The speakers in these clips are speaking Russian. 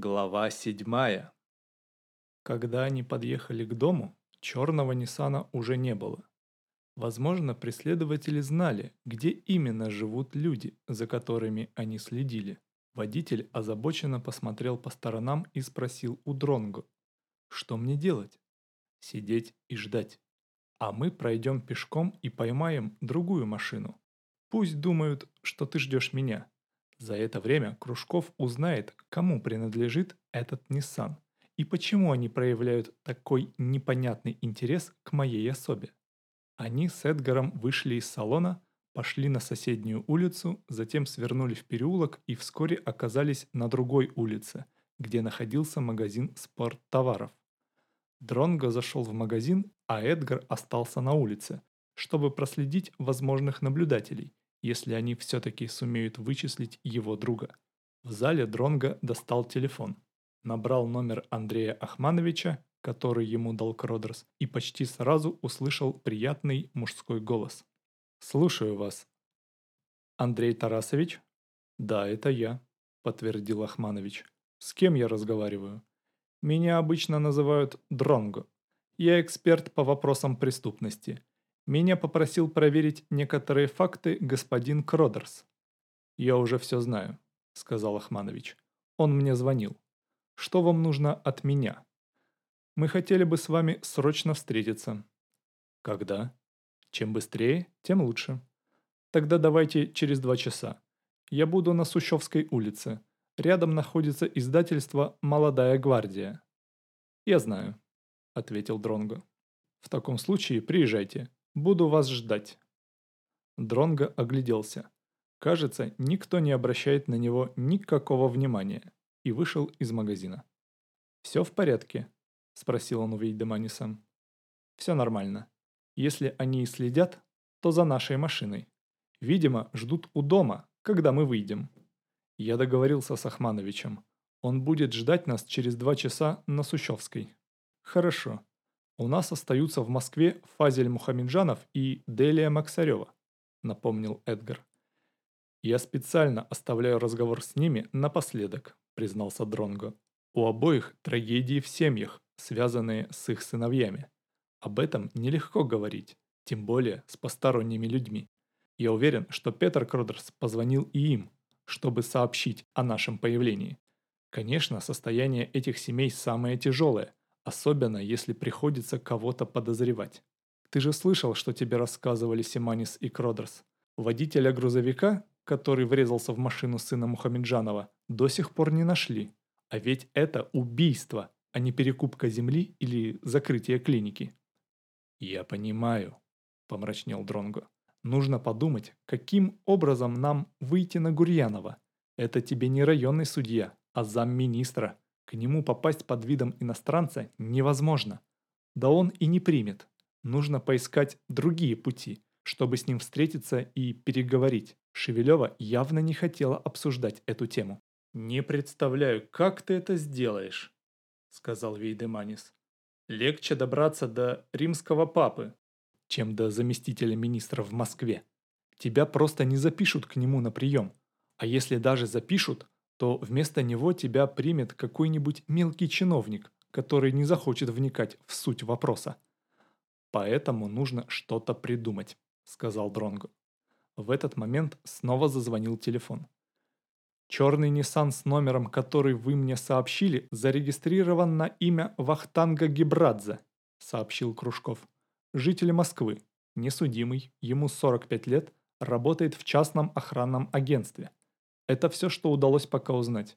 Глава седьмая. Когда они подъехали к дому, черного Ниссана уже не было. Возможно, преследователи знали, где именно живут люди, за которыми они следили. Водитель озабоченно посмотрел по сторонам и спросил у Дронго, «Что мне делать?» «Сидеть и ждать. А мы пройдем пешком и поймаем другую машину. Пусть думают, что ты ждешь меня». За это время Кружков узнает, кому принадлежит этот Nissan и почему они проявляют такой непонятный интерес к моей особе. Они с Эдгаром вышли из салона, пошли на соседнюю улицу, затем свернули в переулок и вскоре оказались на другой улице, где находился магазин спорттоваров. Дронго зашел в магазин, а Эдгар остался на улице, чтобы проследить возможных наблюдателей если они все-таки сумеют вычислить его друга. В зале Дронга достал телефон, набрал номер Андрея Ахмановича, который ему дал Кродерс, и почти сразу услышал приятный мужской голос. «Слушаю вас». «Андрей Тарасович?» «Да, это я», – подтвердил Ахманович. «С кем я разговариваю?» «Меня обычно называют Дронго. Я эксперт по вопросам преступности. Меня попросил проверить некоторые факты господин Кродерс. «Я уже все знаю», — сказал Ахманович. «Он мне звонил. Что вам нужно от меня?» «Мы хотели бы с вами срочно встретиться». «Когда?» «Чем быстрее, тем лучше». «Тогда давайте через два часа. Я буду на Сущевской улице. Рядом находится издательство «Молодая гвардия». «Я знаю», — ответил Дронго. «В таком случае приезжайте. Буду вас ждать». Дронго огляделся. Кажется, никто не обращает на него никакого внимания. И вышел из магазина. «Все в порядке?» – спросил он у Вейдеманиса. «Все нормально. Если они и следят, то за нашей машиной. Видимо, ждут у дома, когда мы выйдем. Я договорился с Ахмановичем. Он будет ждать нас через два часа на Сущевской». «Хорошо. У нас остаются в Москве Фазель Мухамеджанов и Делия Максарева, напомнил Эдгар. Я специально оставляю разговор с ними напоследок, признался Дронго. У обоих трагедии в семьях, связанные с их сыновьями. Об этом нелегко говорить, тем более с посторонними людьми. Я уверен, что Петр Кродерс позвонил и им, чтобы сообщить о нашем появлении. Конечно, состояние этих семей самое тяжелое, особенно если приходится кого-то подозревать. Ты же слышал, что тебе рассказывали Симанис и Кродерс. Водителя грузовика, который врезался в машину сына Мухамеджанова, до сих пор не нашли. А ведь это убийство, а не перекупка земли или закрытие клиники. «Я понимаю», – помрачнел Дронго. «Нужно подумать, каким образом нам выйти на Гурьянова. Это тебе не районный судья, а замминистра. К нему попасть под видом иностранца невозможно. Да он и не примет. Нужно поискать другие пути, чтобы с ним встретиться и переговорить. Шевелева явно не хотела обсуждать эту тему. «Не представляю, как ты это сделаешь», — сказал Вейдеманис. «Легче добраться до римского папы, чем до заместителя министра в Москве. Тебя просто не запишут к нему на прием. А если даже запишут, то вместо него тебя примет какой-нибудь мелкий чиновник, который не захочет вникать в суть вопроса. Поэтому нужно что-то придумать, сказал Дронго. В этот момент снова зазвонил телефон. Черный Nissan с номером, который вы мне сообщили, зарегистрирован на имя Вахтанга Гибрадзе, сообщил Кружков. Житель Москвы, несудимый, ему 45 лет, работает в частном охранном агентстве. Это все, что удалось пока узнать.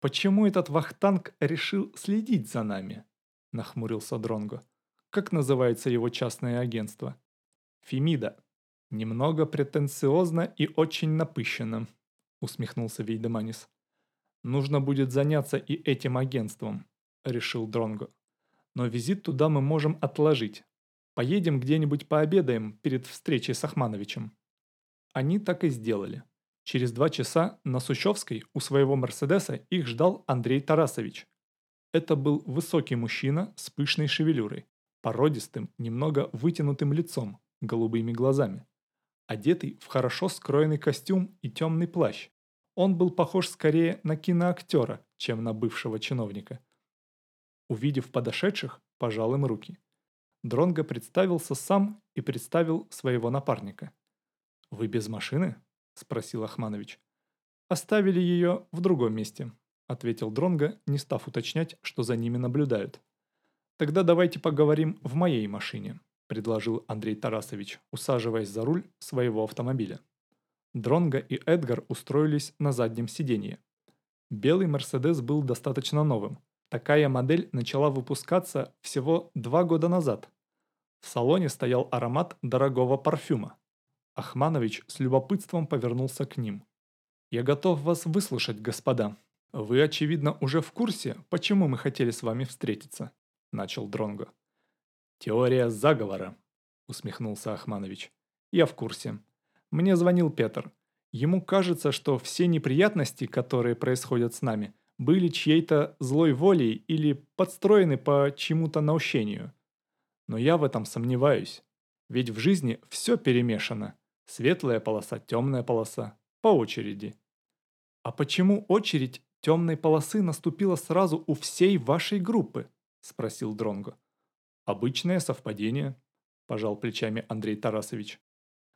«Почему этот Вахтанг решил следить за нами?» – нахмурился Дронго. «Как называется его частное агентство?» «Фемида. Немного претенциозно и очень напыщенно», – усмехнулся Вейдеманис. «Нужно будет заняться и этим агентством», – решил Дронго. «Но визит туда мы можем отложить. Поедем где-нибудь пообедаем перед встречей с Ахмановичем». Они так и сделали. Через два часа на Сущевской у своего Мерседеса их ждал Андрей Тарасович. Это был высокий мужчина с пышной шевелюрой, породистым, немного вытянутым лицом, голубыми глазами. Одетый в хорошо скроенный костюм и темный плащ. Он был похож скорее на киноактера, чем на бывшего чиновника. Увидев подошедших, пожал им руки. Дронго представился сам и представил своего напарника. «Вы без машины?» – спросил Ахманович. «Оставили ее в другом месте», – ответил Дронго, не став уточнять, что за ними наблюдают. «Тогда давайте поговорим в моей машине», – предложил Андрей Тарасович, усаживаясь за руль своего автомобиля. Дронго и Эдгар устроились на заднем сиденье. Белый Мерседес был достаточно новым. Такая модель начала выпускаться всего два года назад. В салоне стоял аромат дорогого парфюма. Ахманович с любопытством повернулся к ним. «Я готов вас выслушать, господа. Вы, очевидно, уже в курсе, почему мы хотели с вами встретиться», – начал Дронго. «Теория заговора», – усмехнулся Ахманович. «Я в курсе. Мне звонил Петр. Ему кажется, что все неприятности, которые происходят с нами, были чьей-то злой волей или подстроены по чему-то наущению. Но я в этом сомневаюсь. Ведь в жизни все перемешано. Светлая полоса, темная полоса. По очереди. А почему очередь темной полосы наступила сразу у всей вашей группы? Спросил Дронго. Обычное совпадение, пожал плечами Андрей Тарасович.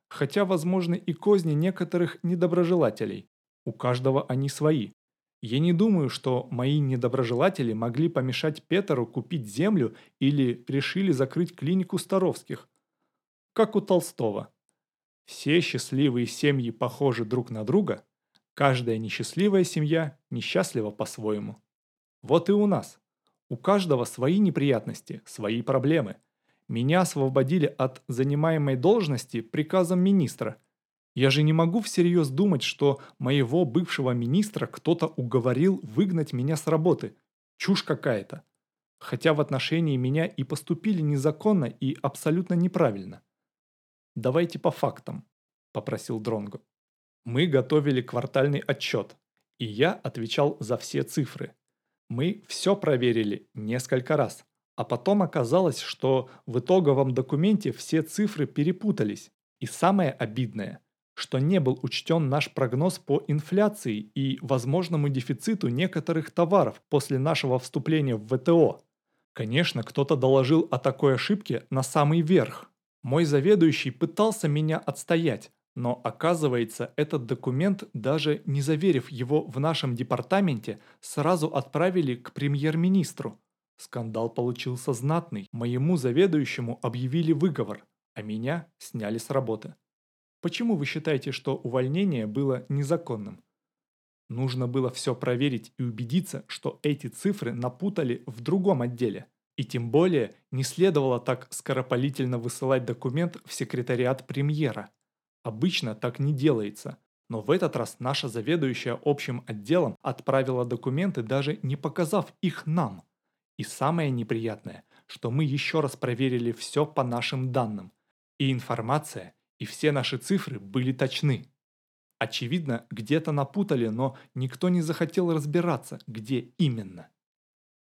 Хотя возможны и козни некоторых недоброжелателей. У каждого они свои. Я не думаю, что мои недоброжелатели могли помешать Петеру купить землю или решили закрыть клинику Старовских. Как у Толстого. Все счастливые семьи похожи друг на друга, каждая несчастливая семья несчастлива по-своему. Вот и у нас. У каждого свои неприятности, свои проблемы. Меня освободили от занимаемой должности приказом министра – я же не могу всерьез думать, что моего бывшего министра кто-то уговорил выгнать меня с работы. Чушь какая-то. Хотя в отношении меня и поступили незаконно и абсолютно неправильно. «Давайте по фактам», – попросил Дронго. Мы готовили квартальный отчет, и я отвечал за все цифры. Мы все проверили несколько раз, а потом оказалось, что в итоговом документе все цифры перепутались. И самое обидное – что не был учтен наш прогноз по инфляции и возможному дефициту некоторых товаров после нашего вступления в ВТО. Конечно, кто-то доложил о такой ошибке на самый верх. Мой заведующий пытался меня отстоять, но оказывается, этот документ, даже не заверив его в нашем департаменте, сразу отправили к премьер-министру. Скандал получился знатный. Моему заведующему объявили выговор, а меня сняли с работы. Почему вы считаете, что увольнение было незаконным? Нужно было все проверить и убедиться, что эти цифры напутали в другом отделе. И тем более не следовало так скоропалительно высылать документ в секретариат премьера. Обычно так не делается. Но в этот раз наша заведующая общим отделом отправила документы, даже не показав их нам. И самое неприятное, что мы еще раз проверили все по нашим данным. И информация и все наши цифры были точны. Очевидно, где-то напутали, но никто не захотел разбираться, где именно.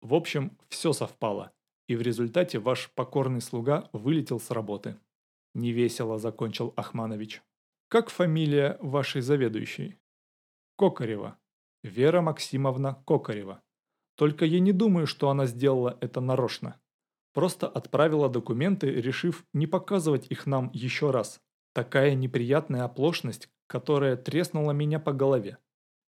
В общем, все совпало, и в результате ваш покорный слуга вылетел с работы. Невесело закончил Ахманович. Как фамилия вашей заведующей? Кокарева. Вера Максимовна Кокарева. Только я не думаю, что она сделала это нарочно. Просто отправила документы, решив не показывать их нам еще раз, Такая неприятная оплошность, которая треснула меня по голове.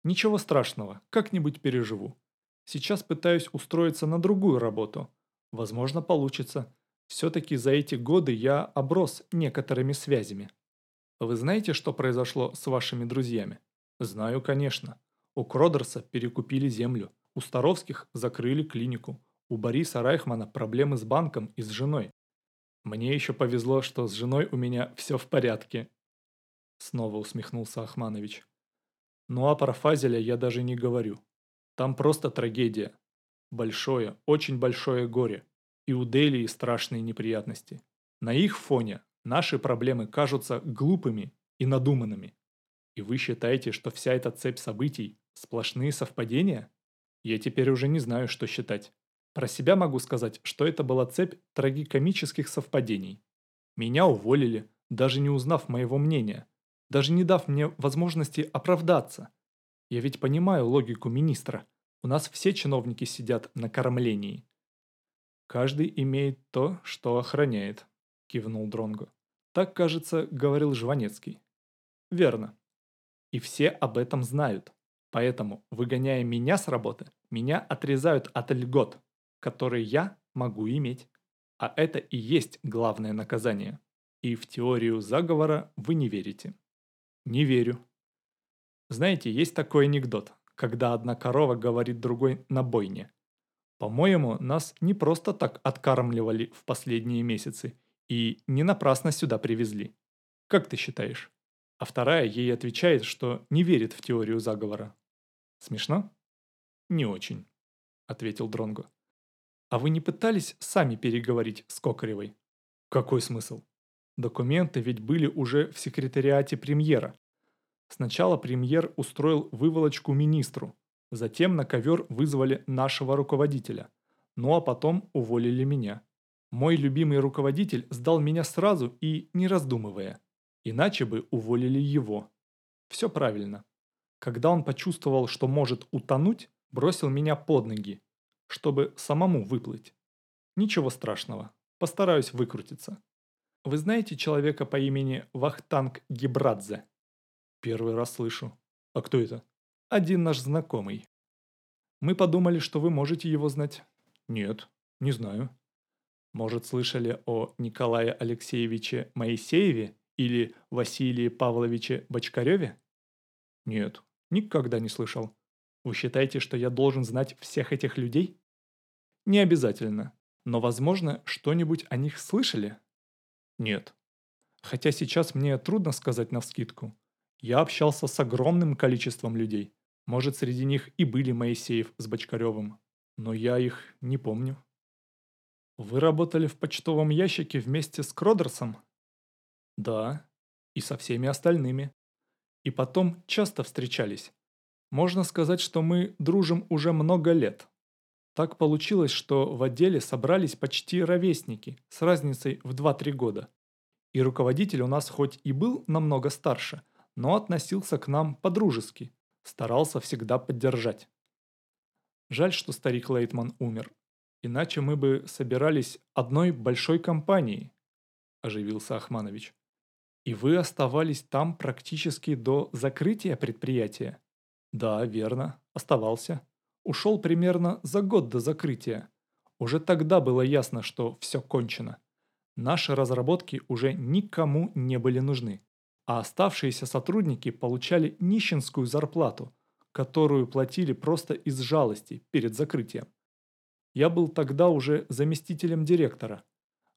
Ничего страшного, как-нибудь переживу. Сейчас пытаюсь устроиться на другую работу. Возможно, получится. Все-таки за эти годы я оброс некоторыми связями. Вы знаете, что произошло с вашими друзьями? Знаю, конечно. У Кродерса перекупили землю. У Старовских закрыли клинику. У Бориса Райхмана проблемы с банком и с женой. Мне еще повезло, что с женой у меня все в порядке. Снова усмехнулся Ахманович. Ну а про Фазеля я даже не говорю. Там просто трагедия. Большое, очень большое горе. И у Делии страшные неприятности. На их фоне наши проблемы кажутся глупыми и надуманными. И вы считаете, что вся эта цепь событий – сплошные совпадения? Я теперь уже не знаю, что считать. Про себя могу сказать, что это была цепь трагикомических совпадений. Меня уволили, даже не узнав моего мнения, даже не дав мне возможности оправдаться. Я ведь понимаю логику министра. У нас все чиновники сидят на кормлении. Каждый имеет то, что охраняет, кивнул Дронго. Так, кажется, говорил Жванецкий. Верно. И все об этом знают. Поэтому, выгоняя меня с работы, меня отрезают от льгот, которые я могу иметь. А это и есть главное наказание. И в теорию заговора вы не верите. Не верю. Знаете, есть такой анекдот, когда одна корова говорит другой на бойне. По-моему, нас не просто так откармливали в последние месяцы и не напрасно сюда привезли. Как ты считаешь? А вторая ей отвечает, что не верит в теорию заговора. Смешно? Не очень, ответил Дронго. А вы не пытались сами переговорить с Кокаревой? Какой смысл? Документы ведь были уже в секретариате премьера. Сначала премьер устроил выволочку министру, затем на ковер вызвали нашего руководителя, ну а потом уволили меня. Мой любимый руководитель сдал меня сразу и не раздумывая, иначе бы уволили его. Все правильно. Когда он почувствовал, что может утонуть, бросил меня под ноги, чтобы самому выплыть. Ничего страшного, постараюсь выкрутиться. Вы знаете человека по имени Вахтанг Гибрадзе? Первый раз слышу. А кто это? Один наш знакомый. Мы подумали, что вы можете его знать. Нет, не знаю. Может, слышали о Николае Алексеевиче Моисееве или Василии Павловиче Бочкареве? Нет, никогда не слышал. Вы считаете, что я должен знать всех этих людей? Не обязательно. Но, возможно, что-нибудь о них слышали? Нет. Хотя сейчас мне трудно сказать навскидку. Я общался с огромным количеством людей. Может, среди них и были Моисеев с Бочкаревым. Но я их не помню. Вы работали в почтовом ящике вместе с Кродерсом? Да. И со всеми остальными. И потом часто встречались. Можно сказать, что мы дружим уже много лет. Так получилось, что в отделе собрались почти ровесники, с разницей в 2-3 года. И руководитель у нас хоть и был намного старше, но относился к нам по-дружески, старался всегда поддержать. Жаль, что старик Лейтман умер. Иначе мы бы собирались одной большой компанией, оживился Ахманович. И вы оставались там практически до закрытия предприятия? Да, верно, оставался ушел примерно за год до закрытия. Уже тогда было ясно, что все кончено. Наши разработки уже никому не были нужны, а оставшиеся сотрудники получали нищенскую зарплату, которую платили просто из жалости перед закрытием. Я был тогда уже заместителем директора.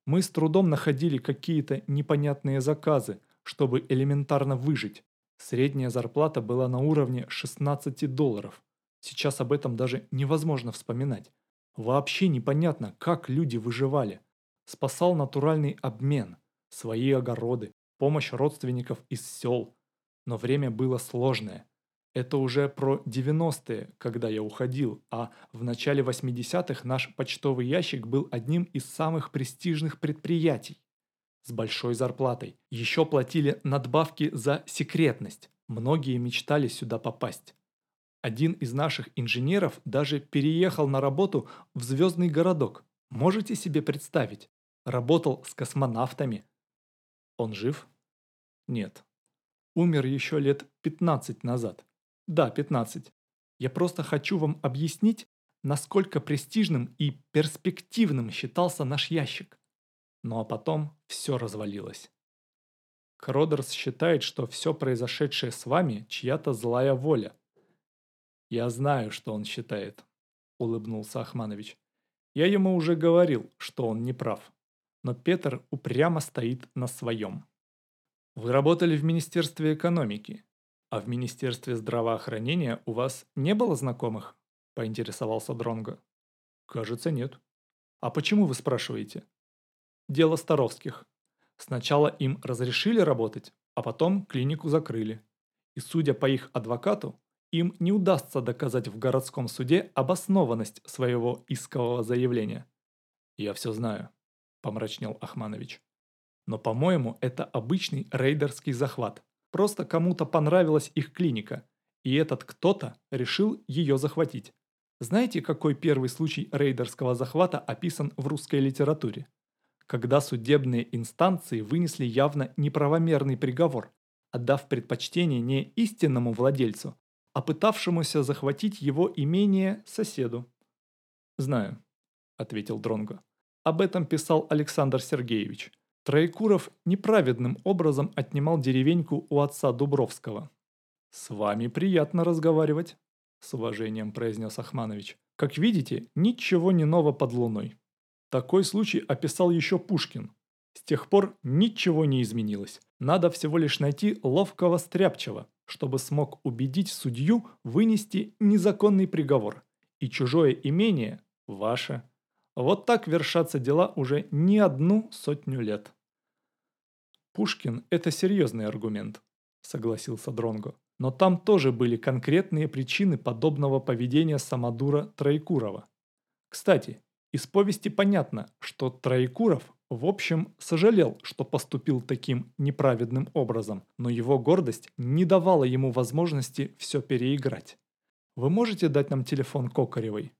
Мы с трудом находили какие-то непонятные заказы, чтобы элементарно выжить. Средняя зарплата была на уровне 16 долларов. Сейчас об этом даже невозможно вспоминать. Вообще непонятно, как люди выживали. Спасал натуральный обмен, свои огороды, помощь родственников из сел. Но время было сложное. Это уже про 90-е, когда я уходил, а в начале 80-х наш почтовый ящик был одним из самых престижных предприятий. С большой зарплатой. Еще платили надбавки за секретность. Многие мечтали сюда попасть. Один из наших инженеров даже переехал на работу в звездный городок. Можете себе представить? Работал с космонавтами. Он жив? Нет. Умер еще лет 15 назад. Да, 15. Я просто хочу вам объяснить, насколько престижным и перспективным считался наш ящик. Ну а потом все развалилось. Кродерс считает, что все произошедшее с вами чья-то злая воля – «Я знаю, что он считает», – улыбнулся Ахманович. «Я ему уже говорил, что он не прав. Но Петр упрямо стоит на своем». «Вы работали в Министерстве экономики, а в Министерстве здравоохранения у вас не было знакомых?» – поинтересовался Дронго. «Кажется, нет». «А почему вы спрашиваете?» «Дело Старовских. Сначала им разрешили работать, а потом клинику закрыли. И судя по их адвокату, им не удастся доказать в городском суде обоснованность своего искового заявления. «Я все знаю», – помрачнел Ахманович. «Но, по-моему, это обычный рейдерский захват. Просто кому-то понравилась их клиника, И этот кто-то решил ее захватить. Знаете, какой первый случай рейдерского захвата описан в русской литературе? Когда судебные инстанции вынесли явно неправомерный приговор, отдав предпочтение не истинному владельцу, а пытавшемуся захватить его имение соседу. «Знаю», — ответил Дронго. Об этом писал Александр Сергеевич. Троекуров неправедным образом отнимал деревеньку у отца Дубровского. «С вами приятно разговаривать», – с уважением произнес Ахманович. «Как видите, ничего не ново под луной». Такой случай описал еще Пушкин. С тех пор ничего не изменилось. Надо всего лишь найти ловкого стряпчего, чтобы смог убедить судью вынести незаконный приговор. И чужое имение – ваше. Вот так вершатся дела уже не одну сотню лет. Пушкин – это серьезный аргумент, согласился Дронго. Но там тоже были конкретные причины подобного поведения Самодура Троекурова. Кстати, из повести понятно, что Троекуров в общем сожалел, что поступил таким неправедным образом, но его гордость не давала ему возможности все переиграть. Вы можете дать нам телефон Кокаревой?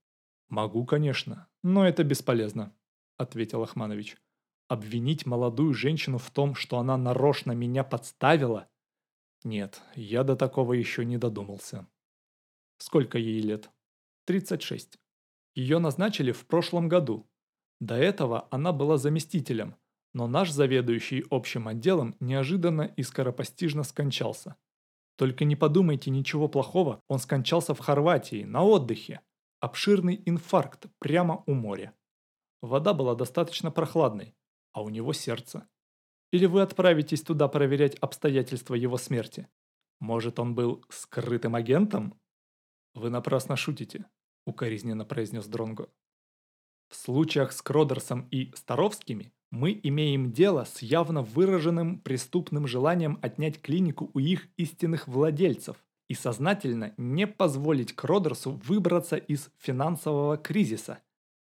«Могу, конечно, но это бесполезно», – ответил Ахманович. «Обвинить молодую женщину в том, что она нарочно меня подставила? Нет, я до такого еще не додумался». «Сколько ей лет?» «36. Ее назначили в прошлом году. До этого она была заместителем, но наш заведующий общим отделом неожиданно и скоропостижно скончался. Только не подумайте ничего плохого, он скончался в Хорватии, на отдыхе обширный инфаркт прямо у моря. Вода была достаточно прохладной, а у него сердце. Или вы отправитесь туда проверять обстоятельства его смерти? Может, он был скрытым агентом? Вы напрасно шутите, укоризненно произнес Дронго. В случаях с Кродерсом и Старовскими мы имеем дело с явно выраженным преступным желанием отнять клинику у их истинных владельцев – и сознательно не позволить Кродерсу выбраться из финансового кризиса.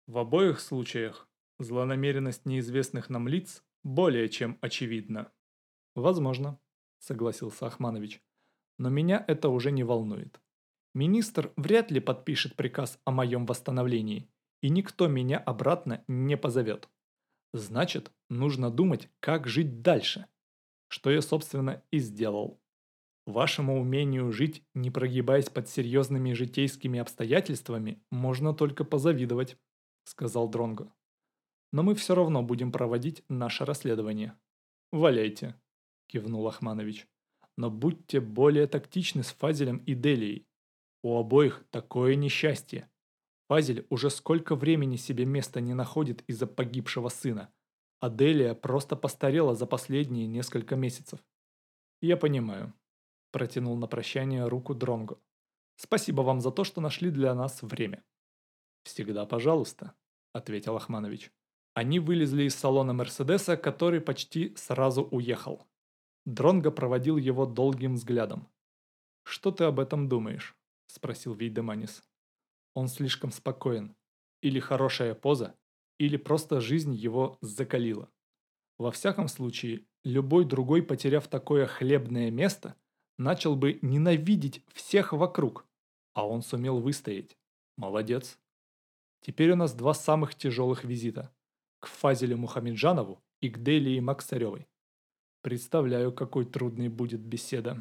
В обоих случаях злонамеренность неизвестных нам лиц более чем очевидна. «Возможно», – согласился Ахманович, – «но меня это уже не волнует. Министр вряд ли подпишет приказ о моем восстановлении, и никто меня обратно не позовет. Значит, нужно думать, как жить дальше, что я, собственно, и сделал. Вашему умению жить, не прогибаясь под серьезными житейскими обстоятельствами, можно только позавидовать», — сказал Дронго. «Но мы все равно будем проводить наше расследование». «Валяйте», — кивнул Ахманович. «Но будьте более тактичны с Фазелем и Делией. У обоих такое несчастье. Фазель уже сколько времени себе места не находит из-за погибшего сына, а Делия просто постарела за последние несколько месяцев. Я понимаю, Протянул на прощание руку Дронго. «Спасибо вам за то, что нашли для нас время». «Всегда пожалуйста», — ответил Ахманович. Они вылезли из салона Мерседеса, который почти сразу уехал. Дронго проводил его долгим взглядом. «Что ты об этом думаешь?» – спросил Вейдеманис. «Он слишком спокоен. Или хорошая поза, или просто жизнь его закалила. Во всяком случае, любой другой, потеряв такое хлебное место – начал бы ненавидеть всех вокруг, а он сумел выстоять. Молодец. Теперь у нас два самых тяжелых визита. К Фазелю Мухамеджанову и к Делии Максаревой. Представляю, какой трудной будет беседа.